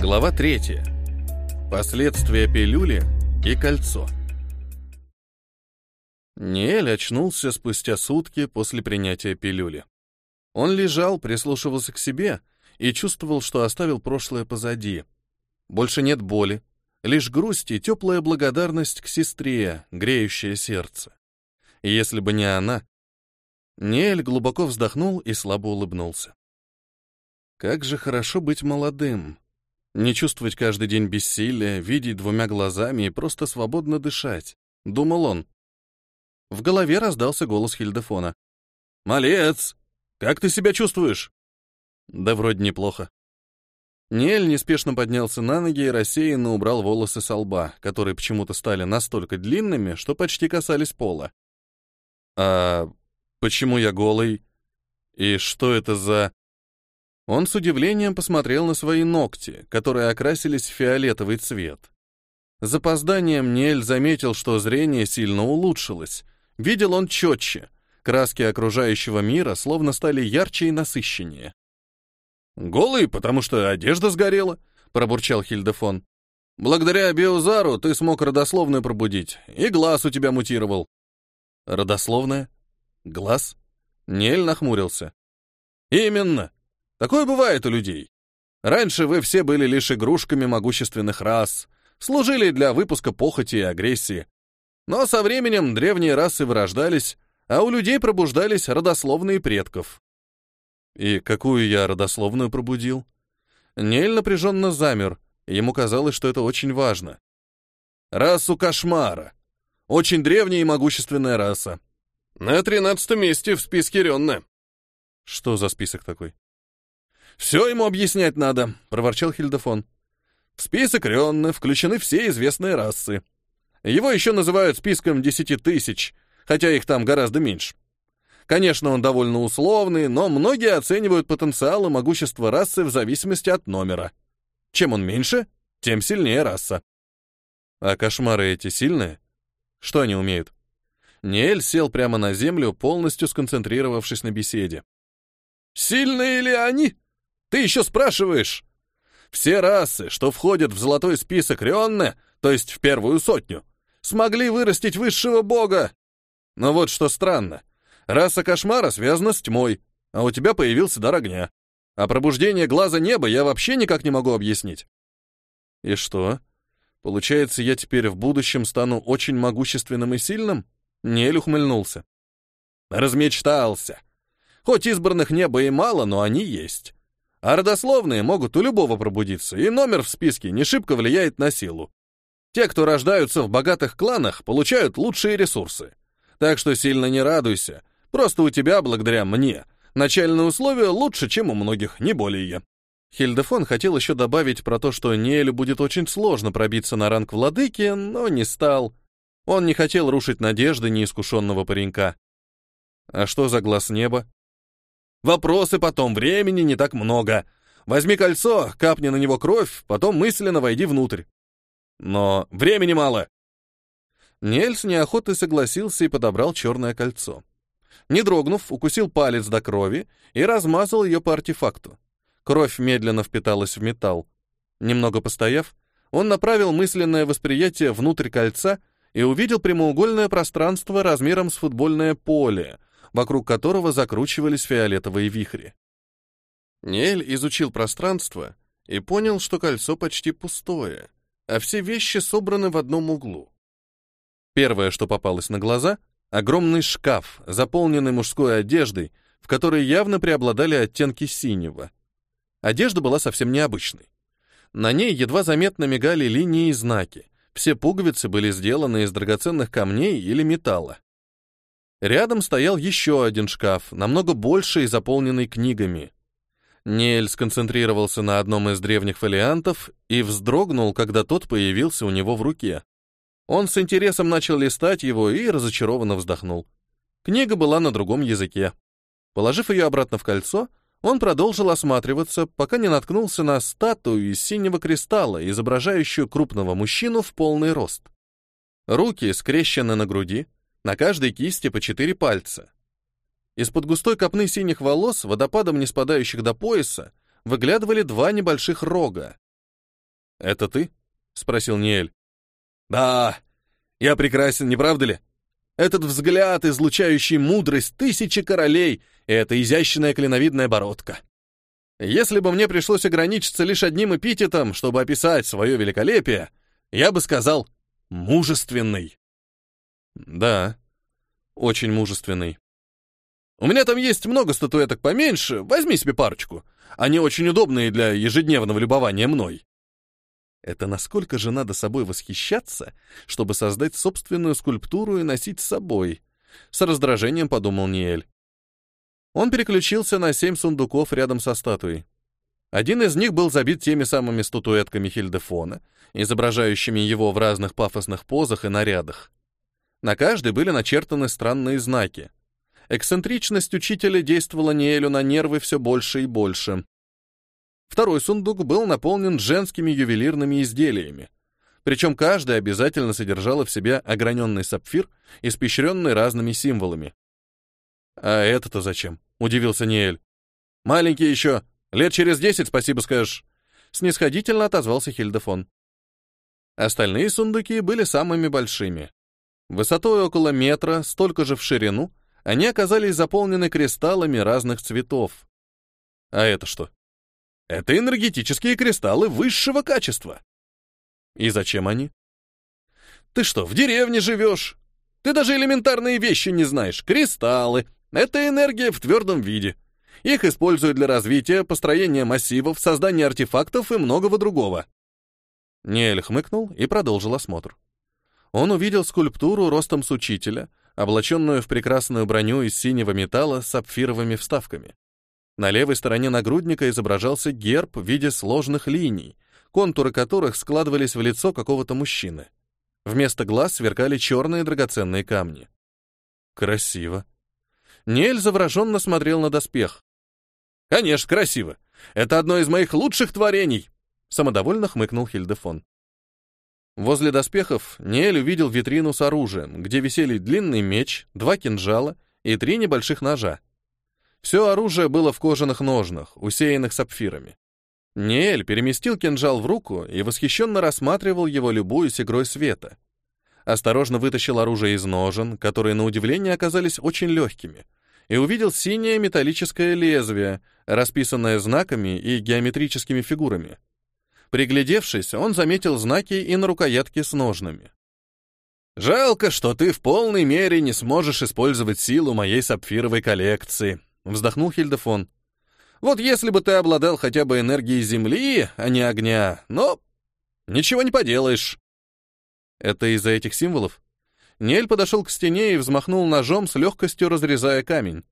Глава 3. Последствия пилюли и кольцо. Ниэль очнулся спустя сутки после принятия пилюли. Он лежал, прислушивался к себе и чувствовал, что оставил прошлое позади. Больше нет боли, лишь грусть и теплая благодарность к сестре, греющее сердце. Если бы не она... Ниэль глубоко вздохнул и слабо улыбнулся. Как же хорошо быть молодым. Не чувствовать каждый день бессилия, видеть двумя глазами и просто свободно дышать, думал он. В голове раздался голос Хильдефона. «Малец! Как ты себя чувствуешь?» «Да вроде неплохо». Ниэль неспешно поднялся на ноги и рассеянно убрал волосы со лба, которые почему-то стали настолько длинными, что почти касались пола. «А почему я голый? И что это за...» Он с удивлением посмотрел на свои ногти, которые окрасились в фиолетовый цвет. Запозданием Нель заметил, что зрение сильно улучшилось. Видел он четче. Краски окружающего мира словно стали ярче и насыщеннее. «Голый, потому что одежда сгорела», — пробурчал Хильдефон. «Благодаря Биозару ты смог родословную пробудить, и глаз у тебя мутировал». «Родословная? Глаз?» Нель нахмурился. «Именно. Такое бывает у людей. Раньше вы все были лишь игрушками могущественных рас, служили для выпуска похоти и агрессии. Но со временем древние расы вырождались, а у людей пробуждались родословные предков. И какую я родословную пробудил? Нель напряженно замер, ему казалось, что это очень важно. Расу кошмара. Очень древняя и могущественная раса. На тринадцатом месте в списке Ренна. Что за список такой? «Все ему объяснять надо», — проворчал Хильдефон. «В список Рионна включены все известные расы. Его еще называют списком десяти тысяч, хотя их там гораздо меньше. Конечно, он довольно условный, но многие оценивают потенциал и могущество расы в зависимости от номера. Чем он меньше, тем сильнее раса. А кошмары эти сильные? Что они умеют? Ниэль сел прямо на землю, полностью сконцентрировавшись на беседе. «Сильные ли они?» Ты еще спрашиваешь? Все расы, что входят в золотой список Рионне, то есть в первую сотню, смогли вырастить высшего бога. Но вот что странно. Раса кошмара связана с тьмой, а у тебя появился дар огня. А пробуждение глаза неба я вообще никак не могу объяснить. И что? Получается, я теперь в будущем стану очень могущественным и сильным? Нель ухмыльнулся. Размечтался. Хоть избранных неба и мало, но они есть. А родословные могут у любого пробудиться, и номер в списке не шибко влияет на силу. Те, кто рождаются в богатых кланах, получают лучшие ресурсы. Так что сильно не радуйся. Просто у тебя, благодаря мне, начальные условия лучше, чем у многих, не более. Хильдефон хотел еще добавить про то, что Ниэлю будет очень сложно пробиться на ранг владыки, но не стал. Он не хотел рушить надежды неискушенного паренька. А что за глаз неба? Вопросы потом, времени не так много. Возьми кольцо, капни на него кровь, потом мысленно войди внутрь. Но времени мало. Нельс неохотно согласился и подобрал черное кольцо. Не дрогнув, укусил палец до крови и размазал ее по артефакту. Кровь медленно впиталась в металл. Немного постояв, он направил мысленное восприятие внутрь кольца и увидел прямоугольное пространство размером с футбольное поле, вокруг которого закручивались фиолетовые вихри. Нель изучил пространство и понял, что кольцо почти пустое, а все вещи собраны в одном углу. Первое, что попалось на глаза — огромный шкаф, заполненный мужской одеждой, в которой явно преобладали оттенки синего. Одежда была совсем необычной. На ней едва заметно мигали линии и знаки. Все пуговицы были сделаны из драгоценных камней или металла. Рядом стоял еще один шкаф, намного больше и заполненный книгами. Нель сконцентрировался на одном из древних фолиантов и вздрогнул, когда тот появился у него в руке. Он с интересом начал листать его и разочарованно вздохнул. Книга была на другом языке. Положив ее обратно в кольцо, он продолжил осматриваться, пока не наткнулся на статую из синего кристалла, изображающую крупного мужчину в полный рост. Руки скрещены на груди, на каждой кисти по четыре пальца. Из-под густой копны синих волос, водопадом не спадающих до пояса, выглядывали два небольших рога. «Это ты?» — спросил Ниэль. «Да, я прекрасен, не правда ли? Этот взгляд, излучающий мудрость тысячи королей, и эта изящная клиновидная бородка. Если бы мне пришлось ограничиться лишь одним эпитетом, чтобы описать свое великолепие, я бы сказал «мужественный». Да, очень мужественный. У меня там есть много статуэток поменьше, возьми себе парочку. Они очень удобные для ежедневного любования мной. Это насколько же надо собой восхищаться, чтобы создать собственную скульптуру и носить с собой? С раздражением подумал Ниэль. Он переключился на семь сундуков рядом со статуей. Один из них был забит теми самыми статуэтками Хильдефона, изображающими его в разных пафосных позах и нарядах. На каждой были начертаны странные знаки. Эксцентричность учителя действовала Ниэлю на нервы все больше и больше. Второй сундук был наполнен женскими ювелирными изделиями. Причем каждая обязательно содержала в себе ограненный сапфир, испещренный разными символами. «А это-то зачем?» — удивился Ниэль. «Маленький еще. Лет через десять спасибо скажешь». Снисходительно отозвался Хильдефон. Остальные сундуки были самыми большими. Высотой около метра, столько же в ширину, они оказались заполнены кристаллами разных цветов. А это что? Это энергетические кристаллы высшего качества. И зачем они? Ты что, в деревне живешь? Ты даже элементарные вещи не знаешь. Кристаллы — это энергия в твердом виде. Их используют для развития, построения массивов, создания артефактов и многого другого. Ниэль хмыкнул и продолжил осмотр. Он увидел скульптуру ростом с учителя, облаченную в прекрасную броню из синего металла с сапфировыми вставками. На левой стороне нагрудника изображался герб в виде сложных линий, контуры которых складывались в лицо какого-то мужчины. Вместо глаз сверкали черные драгоценные камни. Красиво. Нель завороженно смотрел на доспех. «Конечно, красиво. Это одно из моих лучших творений!» Самодовольно хмыкнул Хильдефон. Возле доспехов Ниэль увидел витрину с оружием, где висели длинный меч, два кинжала и три небольших ножа. Все оружие было в кожаных ножнах, усеянных сапфирами. Ниэль переместил кинжал в руку и восхищенно рассматривал его любуясь игрой света. Осторожно вытащил оружие из ножен, которые, на удивление, оказались очень легкими, и увидел синее металлическое лезвие, расписанное знаками и геометрическими фигурами. Приглядевшись, он заметил знаки и на рукоятке с ножнами. «Жалко, что ты в полной мере не сможешь использовать силу моей сапфировой коллекции», Вздохнул Хильдефон. Вот если бы ты обладал хотя бы энергией Земли, а не огня, но ничего не поделаешь. Это из-за этих символов? Нель подошел к стене и взмахнул ножом с легкостью разрезая камень.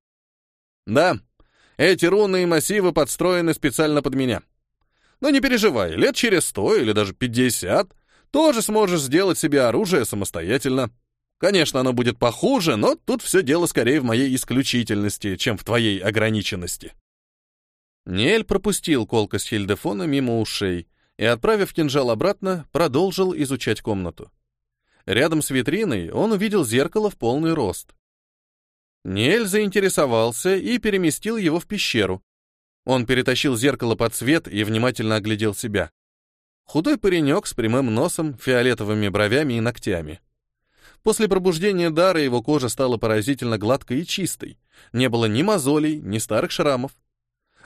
Да, эти руны и массивы подстроены специально под меня. Но не переживай, лет через сто или даже пятьдесят тоже сможешь сделать себе оружие самостоятельно. Конечно, оно будет похуже, но тут все дело скорее в моей исключительности, чем в твоей ограниченности. Ниэль пропустил колкость Хильдефона мимо ушей и, отправив кинжал обратно, продолжил изучать комнату. Рядом с витриной он увидел зеркало в полный рост. Ниэль заинтересовался и переместил его в пещеру. Он перетащил зеркало под свет и внимательно оглядел себя. Худой паренек с прямым носом, фиолетовыми бровями и ногтями. После пробуждения дара его кожа стала поразительно гладкой и чистой. Не было ни мозолей, ни старых шрамов.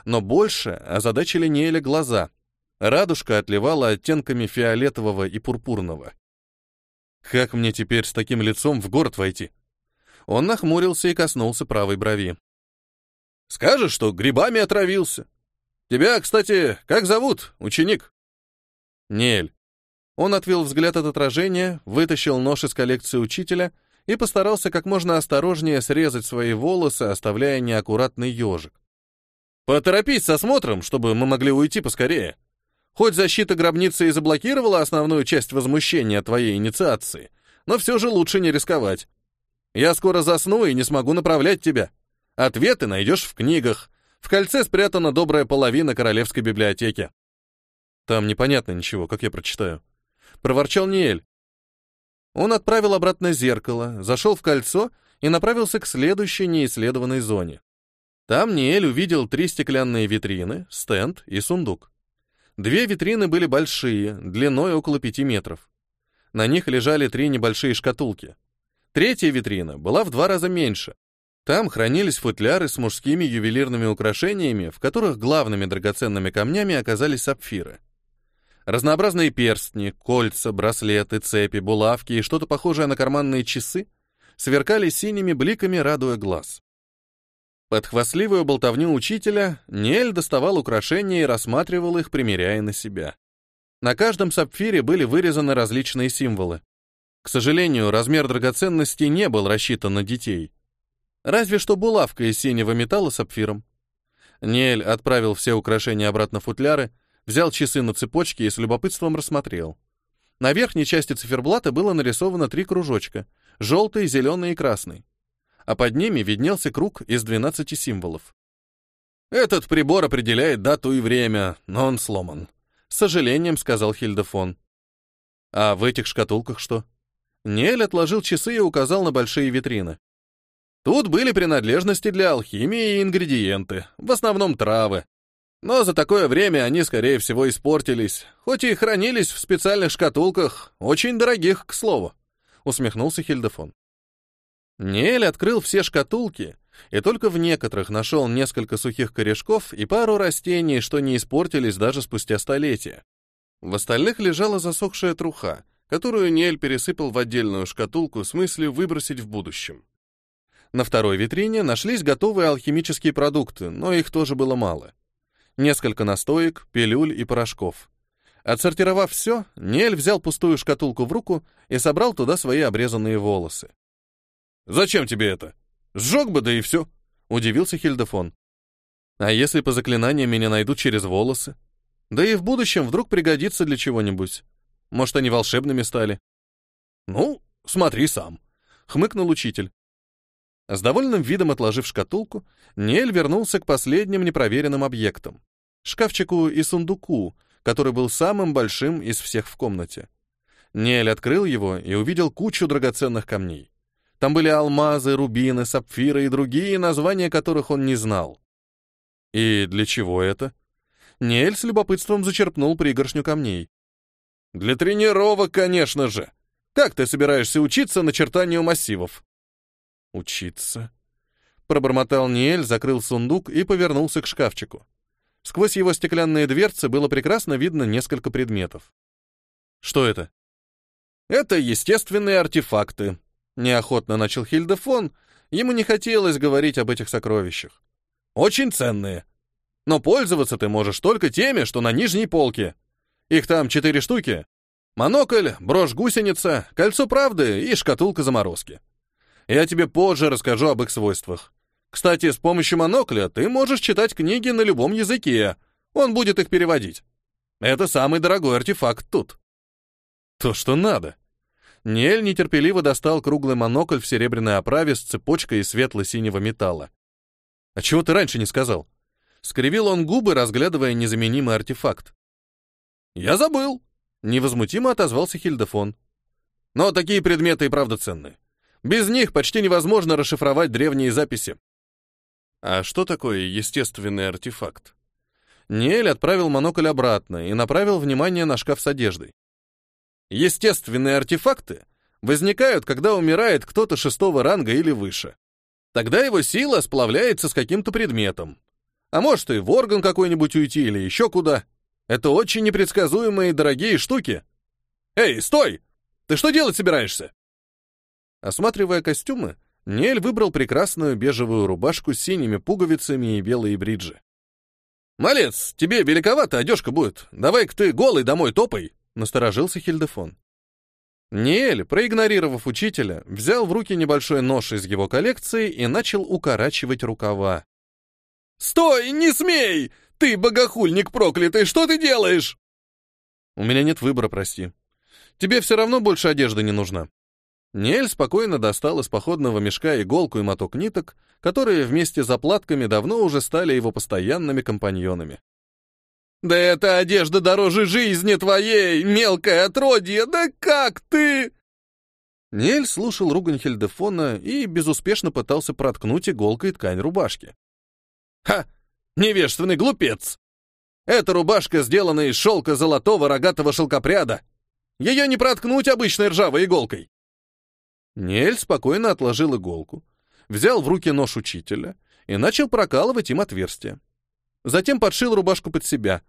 Но больше озадачили Неэля глаза. Радужка отливала оттенками фиолетового и пурпурного. «Как мне теперь с таким лицом в город войти?» Он нахмурился и коснулся правой брови. «Скажешь, что грибами отравился. Тебя, кстати, как зовут, ученик?» «Нель. Он отвел взгляд от отражения, вытащил нож из коллекции учителя и постарался как можно осторожнее срезать свои волосы, оставляя неаккуратный ежик. «Поторопись с осмотром, чтобы мы могли уйти поскорее. Хоть защита гробницы и заблокировала основную часть возмущения твоей инициации, но все же лучше не рисковать. Я скоро засну и не смогу направлять тебя. Ответы найдешь в книгах. В кольце спрятана добрая половина королевской библиотеки». «Там непонятно ничего, как я прочитаю», проворчал Ниэль. Он отправил обратно зеркало, зашел в кольцо и направился к следующей неисследованной зоне. Там Ниэль увидел три стеклянные витрины, стенд и сундук. Две витрины были большие, длиной около пяти метров. На них лежали три небольшие шкатулки. Третья витрина была в два раза меньше. Там хранились футляры с мужскими ювелирными украшениями, в которых главными драгоценными камнями оказались сапфиры. Разнообразные перстни, кольца, браслеты, цепи, булавки и что-то похожее на карманные часы сверкали синими бликами, радуя глаз. Под хвастливую болтовню учителя Нель доставал украшения и рассматривал их, примеряя на себя. На каждом сапфире были вырезаны различные символы. К сожалению, размер драгоценности не был рассчитан на детей. Разве что булавка из синего металла с сапфиром. Нель отправил все украшения обратно в футляры, взял часы на цепочке и с любопытством рассмотрел. На верхней части циферблата было нарисовано три кружочка — желтый, зеленый и красный. А под ними виднелся круг из 12 символов. «Этот прибор определяет дату и время, но он сломан», — с сожалением сказал Хильдефон. «А в этих шкатулках что?» Нель отложил часы и указал на большие витрины. Тут были принадлежности для алхимии и ингредиенты, в основном травы. Но за такое время они, скорее всего, испортились, хоть и хранились в специальных шкатулках, очень дорогих, к слову», — усмехнулся Хильдефон. Ниэль открыл все шкатулки, и только в некоторых нашел несколько сухих корешков и пару растений, что не испортились даже спустя столетия. В остальных лежала засохшая труха, которую Ниэль пересыпал в отдельную шкатулку с мыслью выбросить в будущем. На второй витрине нашлись готовые алхимические продукты, но их тоже было мало несколько настоек, пилюль и порошков. Отсортировав все, Нель взял пустую шкатулку в руку и собрал туда свои обрезанные волосы. «Зачем тебе это? Сжег бы, да и все», — удивился Хильдефон. «А если по заклинаниям меня найдут через волосы? Да и в будущем вдруг пригодится для чего-нибудь. Может, они волшебными стали?» «Ну, смотри сам», — хмыкнул учитель. С довольным видом отложив шкатулку, Нель вернулся к последним непроверенным объектам — шкафчику и сундуку, который был самым большим из всех в комнате. Нель открыл его и увидел кучу драгоценных камней. Там были алмазы, рубины, сапфиры и другие, названия которых он не знал. И для чего это? Нель с любопытством зачерпнул пригоршню камней. «Для тренировок, конечно же! Как ты собираешься учиться начертанию массивов?» «Учиться?» Пробормотал Ниэль, закрыл сундук и повернулся к шкафчику. Сквозь его стеклянные дверцы было прекрасно видно несколько предметов. «Что это?» «Это естественные артефакты», — неохотно начал Хильдефон. Ему не хотелось говорить об этих сокровищах. «Очень ценные. Но пользоваться ты можешь только теми, что на нижней полке. Их там четыре штуки. Монокль, брошь-гусеница, кольцо правды и шкатулка заморозки. Я тебе позже расскажу об их свойствах. Кстати, с помощью монокля ты можешь читать книги на любом языке. Он будет их переводить. Это самый дорогой артефакт тут. То, что надо. Нель нетерпеливо достал круглый монокль в серебряной оправе с цепочкой из светло-синего металла. «А чего ты раньше не сказал?» Скривил он губы, разглядывая незаменимый артефакт. «Я забыл», — невозмутимо отозвался Хильдефон. «Но такие предметы и правда ценные. Без них почти невозможно расшифровать древние записи. А что такое естественный артефакт? Ниэль отправил монокль обратно и направил внимание на шкаф с одеждой. Естественные артефакты возникают, когда умирает кто-то шестого ранга или выше. Тогда его сила сплавляется с каким-то предметом. А может и в орган какой-нибудь уйти или еще куда. Это очень непредсказуемые и дорогие штуки. Эй, стой! Ты что делать собираешься? Осматривая костюмы, Нель выбрал прекрасную бежевую рубашку с синими пуговицами и белые бриджи. «Малец, тебе великовато одежка будет. Давай-ка ты голый домой топай!» — насторожился Хильдефон. Ниэль, проигнорировав учителя, взял в руки небольшой нож из его коллекции и начал укорачивать рукава. «Стой, не смей! Ты, богохульник проклятый, что ты делаешь?» «У меня нет выбора, прости. Тебе все равно больше одежды не нужна. Нель спокойно достал из походного мешка иголку и моток ниток, которые вместе с заплатками давно уже стали его постоянными компаньонами. «Да эта одежда дороже жизни твоей, мелкое отродье! Да как ты?» Нель слушал ругань Хельдефона и безуспешно пытался проткнуть иголкой ткань рубашки. «Ха! Невежественный глупец!» Эта рубашка сделана из шелка золотого рогатого шелкопряда. Ее не проткнуть обычной ржавой иголкой. Нель спокойно отложил иголку, взял в руки нож учителя и начал прокалывать им отверстие. Затем подшил рубашку под себя,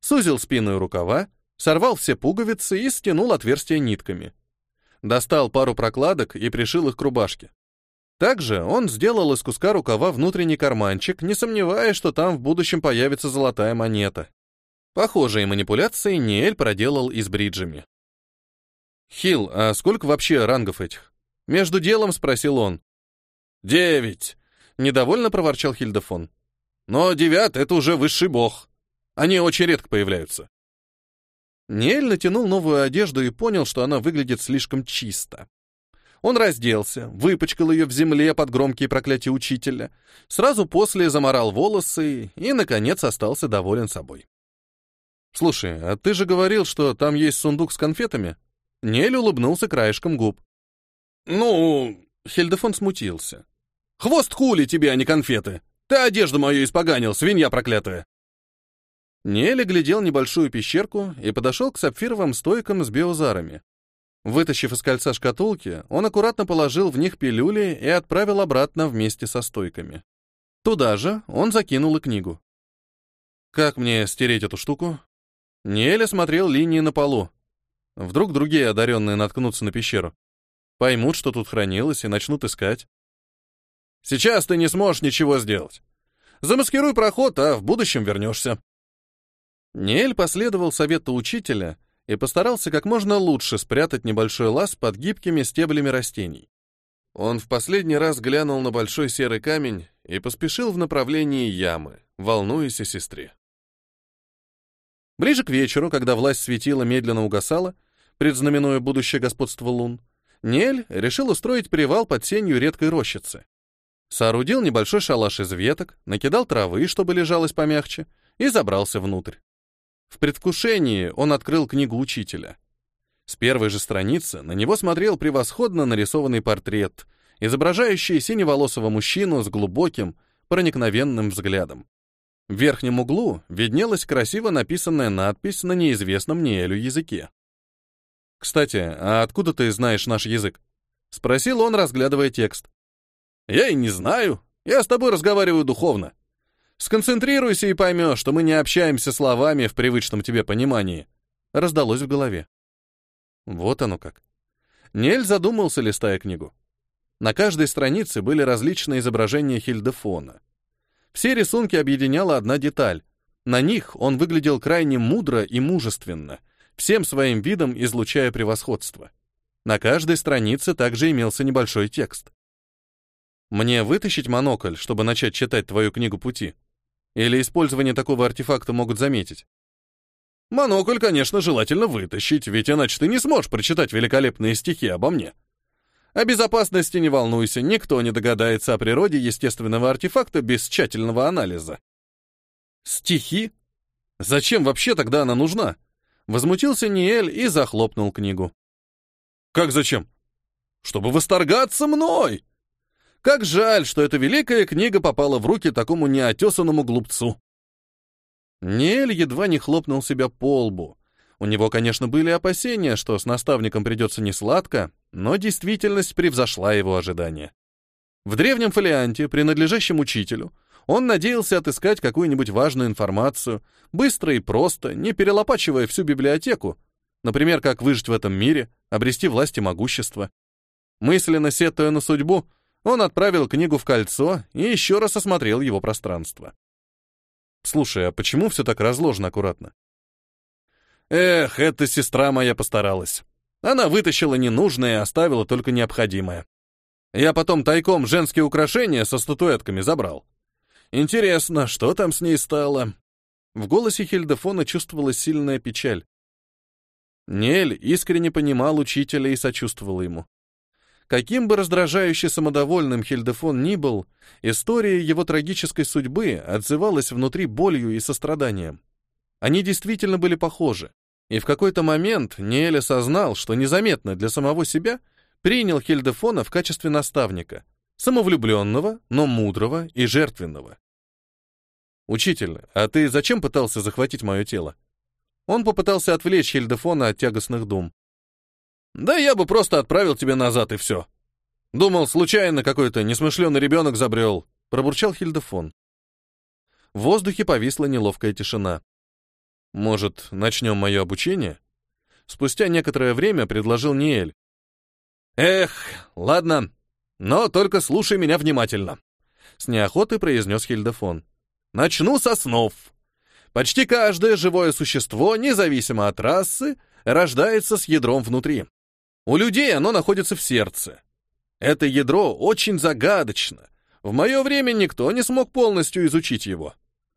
сузил спину и рукава, сорвал все пуговицы и стянул отверстие нитками. Достал пару прокладок и пришил их к рубашке. Также он сделал из куска рукава внутренний карманчик, не сомневаясь, что там в будущем появится золотая монета. Похожие манипуляции Ниэль проделал и с бриджами. «Хилл, а сколько вообще рангов этих?» Между делом спросил он. «Девять!» — недовольно проворчал Хильдефон. «Но девят — это уже высший бог. Они очень редко появляются». Ниэль натянул новую одежду и понял, что она выглядит слишком чисто. Он разделся, выпачкал ее в земле под громкие проклятия учителя, сразу после заморал волосы и, наконец, остался доволен собой. «Слушай, а ты же говорил, что там есть сундук с конфетами?» Нель улыбнулся краешком губ. «Ну...» — Хельдефон смутился. «Хвост хули тебе, а не конфеты! Ты одежду мою испоганил, свинья проклятая!» Нелли глядел небольшую пещерку и подошел к сапфировым стойкам с биозарами. Вытащив из кольца шкатулки, он аккуратно положил в них пилюли и отправил обратно вместе со стойками. Туда же он закинул и книгу. «Как мне стереть эту штуку?» Неля смотрел линии на полу. Вдруг другие одаренные наткнутся на пещеру. Поймут, что тут хранилось, и начнут искать. «Сейчас ты не сможешь ничего сделать. Замаскируй проход, а в будущем вернешься». Неэль последовал совету учителя — и постарался как можно лучше спрятать небольшой лаз под гибкими стеблями растений. Он в последний раз глянул на большой серый камень и поспешил в направлении ямы, волнуясь о сестре. Ближе к вечеру, когда власть светила медленно угасала, предзнаменуя будущее господство лун, Нель решил устроить привал под сенью редкой рощицы. Соорудил небольшой шалаш из веток, накидал травы, чтобы лежалось помягче, и забрался внутрь. В предвкушении он открыл книгу учителя. С первой же страницы на него смотрел превосходно нарисованный портрет, изображающий синеволосого мужчину с глубоким, проникновенным взглядом. В верхнем углу виднелась красиво написанная надпись на неизвестном Ниэлю языке. «Кстати, а откуда ты знаешь наш язык?» — спросил он, разглядывая текст. «Я и не знаю. Я с тобой разговариваю духовно. Сконцентрируйся и поймешь, что мы не общаемся словами в привычном тебе понимании. Раздалось в голове. Вот оно как. Нель задумался, листая книгу. На каждой странице были различные изображения Хильдефона. Все рисунки объединяла одна деталь. На них он выглядел крайне мудро и мужественно, всем своим видом излучая превосходство. На каждой странице также имелся небольшой текст. «Мне вытащить монокль, чтобы начать читать твою книгу пути?» Или использование такого артефакта могут заметить? Монокль, конечно, желательно вытащить, ведь иначе ты не сможешь прочитать великолепные стихи обо мне. О безопасности не волнуйся, никто не догадается о природе естественного артефакта без тщательного анализа. Стихи? Зачем вообще тогда она нужна? Возмутился Ниэль и захлопнул книгу. Как зачем? Чтобы восторгаться мной! Как жаль, что эта великая книга попала в руки такому неотесанному глупцу. Нель едва не хлопнул себя по лбу. У него, конечно, были опасения, что с наставником придется несладко, но действительность превзошла его ожидания. В древнем фолианте, принадлежащем учителю, он надеялся отыскать какую-нибудь важную информацию, быстро и просто, не перелопачивая всю библиотеку, например, как выжить в этом мире, обрести власть и могущество. Мысленно сетуя на судьбу, он отправил книгу в кольцо и еще раз осмотрел его пространство. Слушай, а почему все так разложено аккуратно? Эх, эта сестра моя постаралась. Она вытащила ненужное и оставила только необходимое. Я потом тайком женские украшения со статуэтками забрал. Интересно, что там с ней стало? В голосе Хильдефона чувствовалась сильная печаль. Нель искренне понимал учителя и сочувствовал ему. Каким бы раздражающе самодовольным Хильдефон ни был, история его трагической судьбы отзывалась внутри болью и состраданием. Они действительно были похожи, и в какой-то момент Ниэль осознал, что незаметно для самого себя принял Хильдефона в качестве наставника, самовлюбленного, но мудрого и жертвенного. «Учитель, а ты зачем пытался захватить мое тело?» Он попытался отвлечь Хильдефона от тягостных дум. «Да я бы просто отправил тебя назад, и все. Думал, случайно какой-то несмышленый ребенок забрел», — пробурчал Хильдефон. В воздухе повисла неловкая тишина. «Может, начнем мое обучение?» Спустя некоторое время предложил Ниэль. «Эх, ладно, но только слушай меня внимательно», — с неохотой произнес Хильдефон. «Начну со снов. Почти каждое живое существо, независимо от расы, рождается с ядром внутри. У людей оно находится в сердце. Это ядро очень загадочно. В мое время никто не смог полностью изучить его.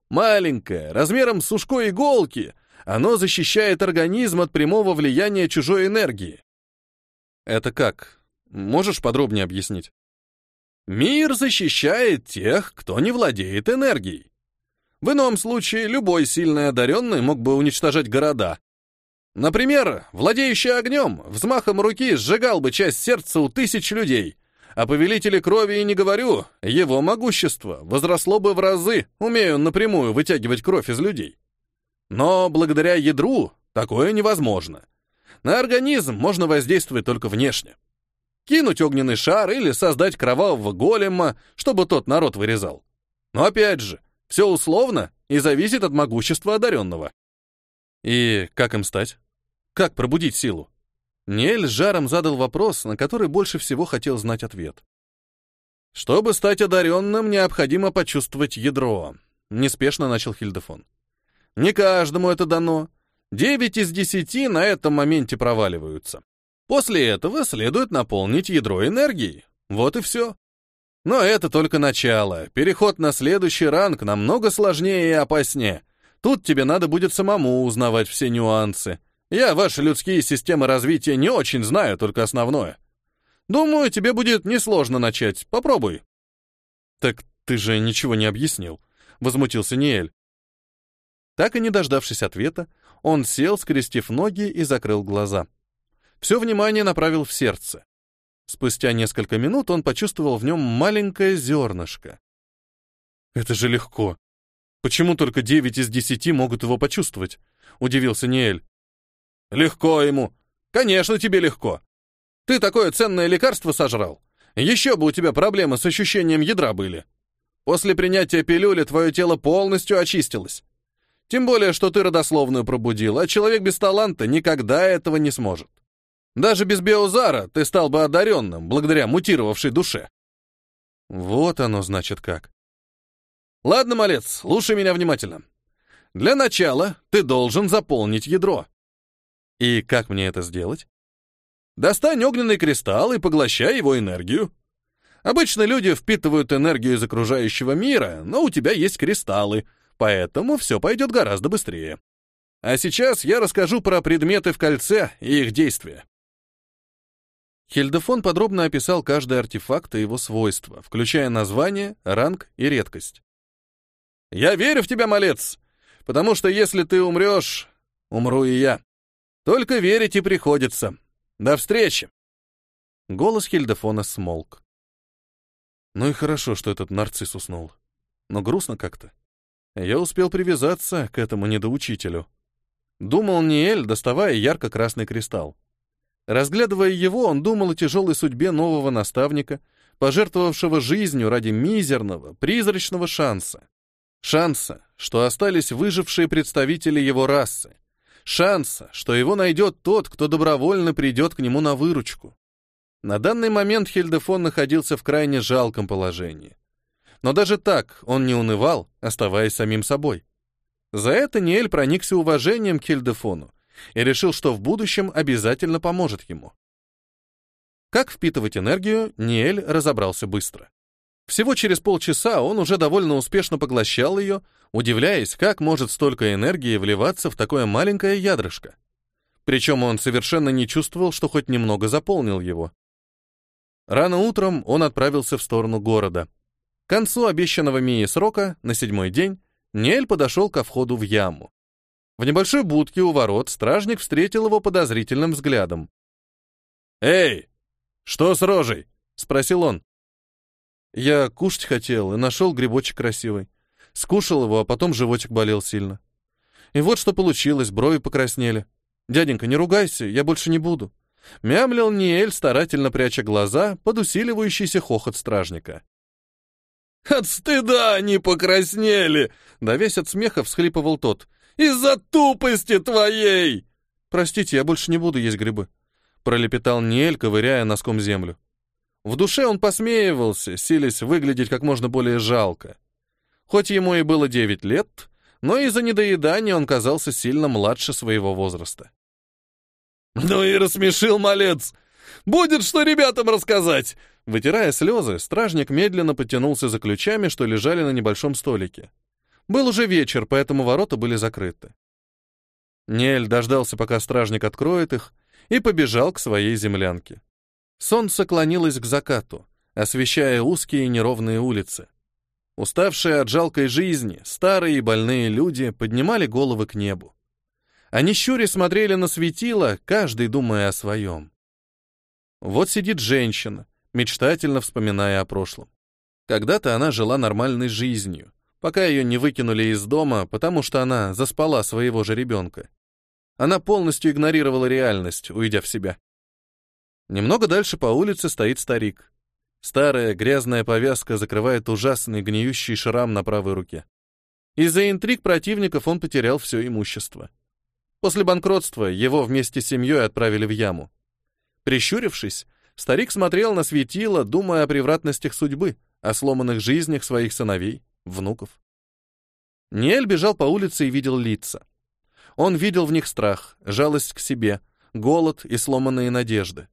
Маленькое, размером с ушко иголки, оно защищает организм от прямого влияния чужой энергии. Это как? Можешь подробнее объяснить? Мир защищает тех, кто не владеет энергией. В ином случае любой сильный одаренный мог бы уничтожать города. Например, владеющий огнем взмахом руки сжигал бы часть сердца у тысяч людей. О повелителе крови и не говорю, его могущество возросло бы в разы, умея напрямую вытягивать кровь из людей. Но благодаря ядру такое невозможно. На организм можно воздействовать только внешне. Кинуть огненный шар или создать кровавого голема, чтобы тот народ вырезал. Но опять же, все условно и зависит от могущества одаренного. И как им стать? Как пробудить силу? Нель с жаром задал вопрос, на который больше всего хотел знать ответ. Чтобы стать одаренным, необходимо почувствовать ядро, неспешно начал Хильдефон. Не каждому это дано. Девять из десяти на этом моменте проваливаются. После этого следует наполнить ядро энергией. Вот и все. Но это только начало. Переход на следующий ранг намного сложнее и опаснее. Тут тебе надо будет самому узнавать все нюансы. Я ваши людские системы развития не очень знаю, только основное. Думаю, тебе будет несложно начать. Попробуй. Так ты же ничего не объяснил, возмутился Ниэль. Так и не дождавшись ответа, он сел, скрестив ноги и закрыл глаза. Все внимание направил в сердце. Спустя несколько минут он почувствовал в нем маленькое зернышко. «Это же легко. Почему только девять из десяти могут его почувствовать?» — удивился Ниэль. «Легко ему. Конечно, тебе легко. Ты такое ценное лекарство сожрал. Еще бы у тебя проблемы с ощущением ядра были. После принятия пилюли твое тело полностью очистилось. Тем более, что ты родословную пробудил, а человек без таланта никогда этого не сможет. Даже без биозара ты стал бы одаренным, благодаря мутировавшей душе. Вот оно, значит, как. Ладно, малец, слушай меня внимательно. Для начала ты должен заполнить ядро. И как мне это сделать? Достань огненный кристалл и поглощай его энергию. Обычно люди впитывают энергию из окружающего мира, но у тебя есть кристаллы — поэтому все пойдет гораздо быстрее. А сейчас я расскажу про предметы в кольце и их действия. Хильдефон подробно описал каждый артефакт и его свойства, включая название, ранг и редкость. «Я верю в тебя, малец, потому что если ты умрешь, умру и я. Только верить и приходится. До встречи!» Голос Хильдефона смолк. Ну и хорошо, что этот нарцисс уснул. Но грустно как-то. Я успел привязаться к этому недоучителю. Думал Ниэль, доставая ярко-красный кристалл. Разглядывая его, он думал о тяжелой судьбе нового наставника, пожертвовавшего жизнью ради мизерного, призрачного шанса. Шанса, что остались выжившие представители его расы. Шанса, что его найдет тот, кто добровольно придет к нему на выручку. На данный момент Хильдефон находился в крайне жалком положении. Но даже так он не унывал, оставаясь самим собой. За это Ниэль проникся уважением к Хильдефону и решил, что в будущем обязательно поможет ему. Как впитывать энергию, Ниэль разобрался быстро. Всего через полчаса он уже довольно успешно поглощал ее, удивляясь, как может столько энергии вливаться в такое маленькое ядрышко. Причем он совершенно не чувствовал, что хоть немного заполнил его. Рано утром он отправился в сторону города, к концу обещанного Мии срока, на седьмой день, Нель подошел ко входу в яму. В небольшой будке у ворот стражник встретил его подозрительным взглядом. «Эй, что с рожей?» — спросил он. «Я кушать хотел и нашел грибочек красивый. Скушал его, а потом животик болел сильно. И вот что получилось, брови покраснели. «Дяденька, не ругайся, я больше не буду». Мямлил Ниэль, старательно пряча глаза под усиливающийся хохот стражника. «От стыда они покраснели!» Да весь от смеха всхлипывал тот. «Из-за тупости твоей!» «Простите, я больше не буду есть грибы», — пролепетал Ниэль, ковыряя носком землю. В душе он посмеивался, силясь выглядеть как можно более жалко. Хоть ему и было девять лет, но из-за недоедания он казался сильно младше своего возраста. «Ну и рассмешил малец! Будет что ребятам рассказать!» Вытирая слезы, стражник медленно потянулся за ключами, что лежали на небольшом столике. Был уже вечер, поэтому ворота были закрыты. Нель дождался, пока стражник откроет их, и побежал к своей землянке. Солнце клонилось к закату, освещая узкие неровные улицы. Уставшие от жалкой жизни, старые и больные люди поднимали головы к небу. Они щури смотрели на светило, каждый думая о своем. Вот сидит женщина, мечтательно вспоминая о прошлом. Когда-то она жила нормальной жизнью, пока ее не выкинули из дома, потому что она заспала своего же ребенка. Она полностью игнорировала реальность, уйдя в себя. Немного дальше по улице стоит старик. Старая грязная повязка закрывает ужасный гниющий шрам на правой руке. Из-за интриг противников он потерял все имущество. После банкротства его вместе с семьей отправили в яму. Прищурившись, старик смотрел на светило, думая о превратностях судьбы, о сломанных жизнях своих сыновей, внуков. Ниэль бежал по улице и видел лица. Он видел в них страх, жалость к себе, голод и сломанные надежды.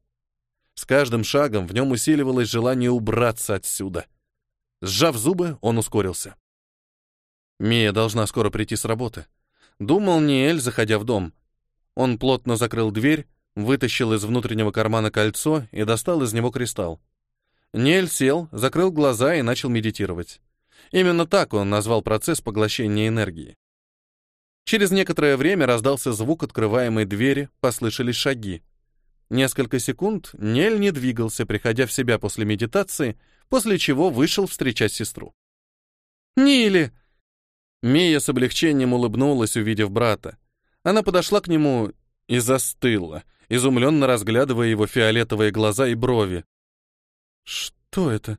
С каждым шагом в нем усиливалось желание убраться отсюда. Сжав зубы, он ускорился. Мия должна скоро прийти с работы. Думал Ниэль, заходя в дом. Он плотно закрыл дверь, вытащил из внутреннего кармана кольцо и достал из него кристалл. Ниэль сел, закрыл глаза и начал медитировать. Именно так он назвал процесс поглощения энергии. Через некоторое время раздался звук открываемой двери, послышались шаги. Несколько секунд Нель не двигался, приходя в себя после медитации, после чего вышел встречать сестру. «Нили!» Мия с облегчением улыбнулась, увидев брата. Она подошла к нему и застыла, изумленно разглядывая его фиолетовые глаза и брови. «Что это?»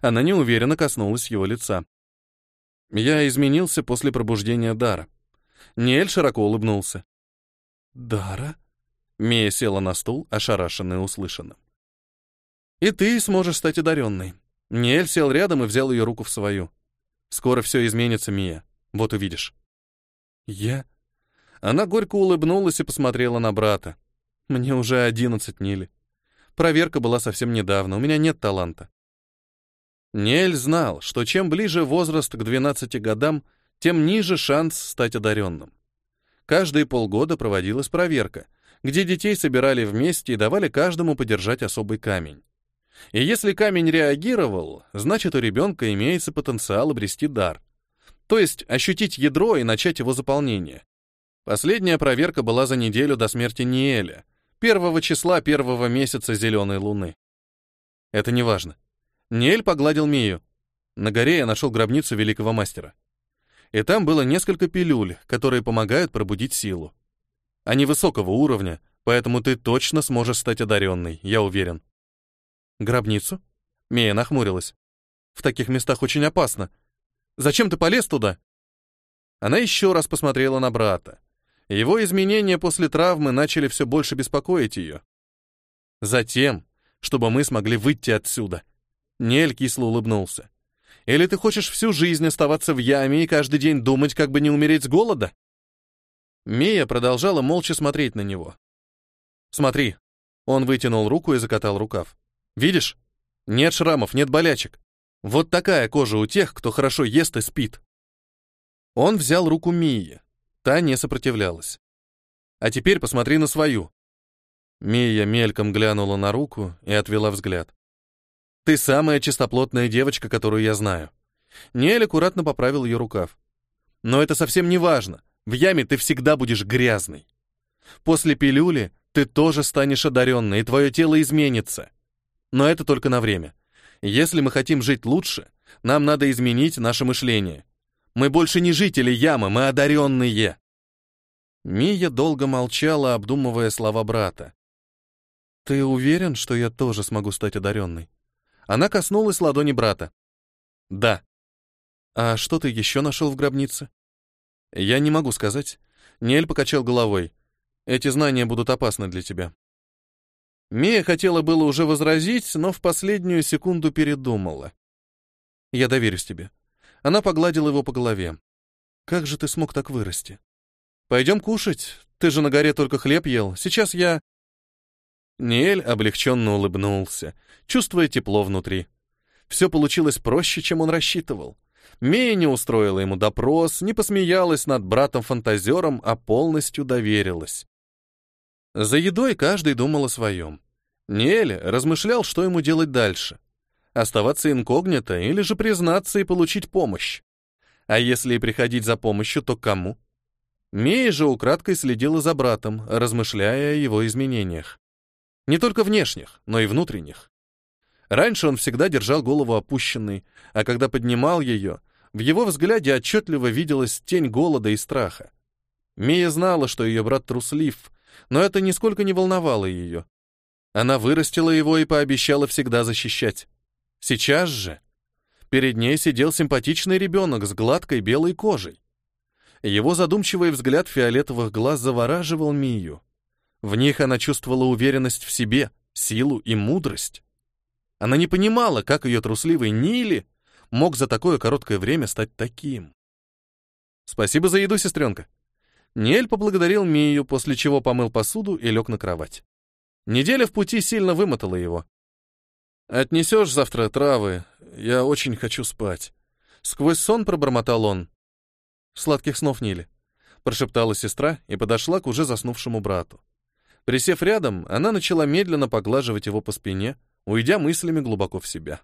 Она неуверенно коснулась его лица. Я изменился после пробуждения Дара. Ниэль широко улыбнулся. «Дара?» Мия села на стул, ошарашенная услышанным. «И ты сможешь стать одаренной». Ниэль сел рядом и взял ее руку в свою. «Скоро все изменится, Мия. Вот увидишь». «Я?» Она горько улыбнулась и посмотрела на брата. «Мне уже одиннадцать, Нили. Проверка была совсем недавно, у меня нет таланта». Ниэль знал, что чем ближе возраст к 12 годам, тем ниже шанс стать одаренным. Каждые полгода проводилась проверка — где детей собирали вместе и давали каждому подержать особый камень. И если камень реагировал, значит, у ребенка имеется потенциал обрести дар. То есть ощутить ядро и начать его заполнение. Последняя проверка была за неделю до смерти Ниэля, первого числа первого месяца зеленой луны. Это не важно. Ниэль погладил Мию. На горе я нашел гробницу великого мастера. И там было несколько пилюль, которые помогают пробудить силу. Они высокого уровня, поэтому ты точно сможешь стать одаренной, я уверен. Гробницу? Мия нахмурилась. В таких местах очень опасно. Зачем ты полез туда? Она еще раз посмотрела на брата. Его изменения после травмы начали все больше беспокоить ее. Затем, чтобы мы смогли выйти отсюда. Нель кисло улыбнулся. Или ты хочешь всю жизнь оставаться в яме и каждый день думать, как бы не умереть с голода? Мия продолжала молча смотреть на него. «Смотри». Он вытянул руку и закатал рукав. «Видишь? Нет шрамов, нет болячек. Вот такая кожа у тех, кто хорошо ест и спит». Он взял руку Мии. Та не сопротивлялась. «А теперь посмотри на свою». Мия мельком глянула на руку и отвела взгляд. «Ты самая чистоплотная девочка, которую я знаю». Нель аккуратно поправил ее рукав. «Но это совсем не важно. В яме ты всегда будешь грязный. После пилюли ты тоже станешь одаренной, и твое тело изменится. Но это только на время. Если мы хотим жить лучше, нам надо изменить наше мышление. Мы больше не жители ямы, мы одаренные!» Мия долго молчала, обдумывая слова брата. «Ты уверен, что я тоже смогу стать одаренной?» Она коснулась ладони брата. «Да». «А что ты еще нашел в гробнице?» «Я не могу сказать». Нель покачал головой. «Эти знания будут опасны для тебя». Мия хотела было уже возразить, но в последнюю секунду передумала. «Я доверюсь тебе». Она погладила его по голове. «Как же ты смог так вырасти?» «Пойдем кушать. Ты же на горе только хлеб ел. Сейчас я...» Ниэль облегченно улыбнулся, чувствуя тепло внутри. Все получилось проще, чем он рассчитывал. Мия не устроила ему допрос, не посмеялась над братом-фантазером, а полностью доверилась. За едой каждый думал о своем. Ниэль размышлял, что ему делать дальше. Оставаться инкогнито или же признаться и получить помощь. А если и приходить за помощью, то кому? Мия же украдкой следила за братом, размышляя о его изменениях. Не только внешних, но и внутренних. Раньше он всегда держал голову опущенной, а когда поднимал ее, в его взгляде отчетливо виделась тень голода и страха. Мия знала, что ее брат труслив, но это нисколько не волновало ее. Она вырастила его и пообещала всегда защищать. Сейчас же перед ней сидел симпатичный ребенок с гладкой белой кожей. Его задумчивый взгляд фиолетовых глаз завораживал Мию. В них она чувствовала уверенность в себе, силу и мудрость. Она не понимала, как ее трусливый Нили мог за такое короткое время стать таким. «Спасибо за еду, сестренка». Нель поблагодарил Мию, после чего помыл посуду и лег на кровать. Неделя в пути сильно вымотала его. «Отнесешь завтра травы? Я очень хочу спать». Сквозь сон пробормотал он. «Сладких снов, Нили», — прошептала сестра и подошла к уже заснувшему брату. Присев рядом, она начала медленно поглаживать его по спине, уйдя мыслями глубоко в себя.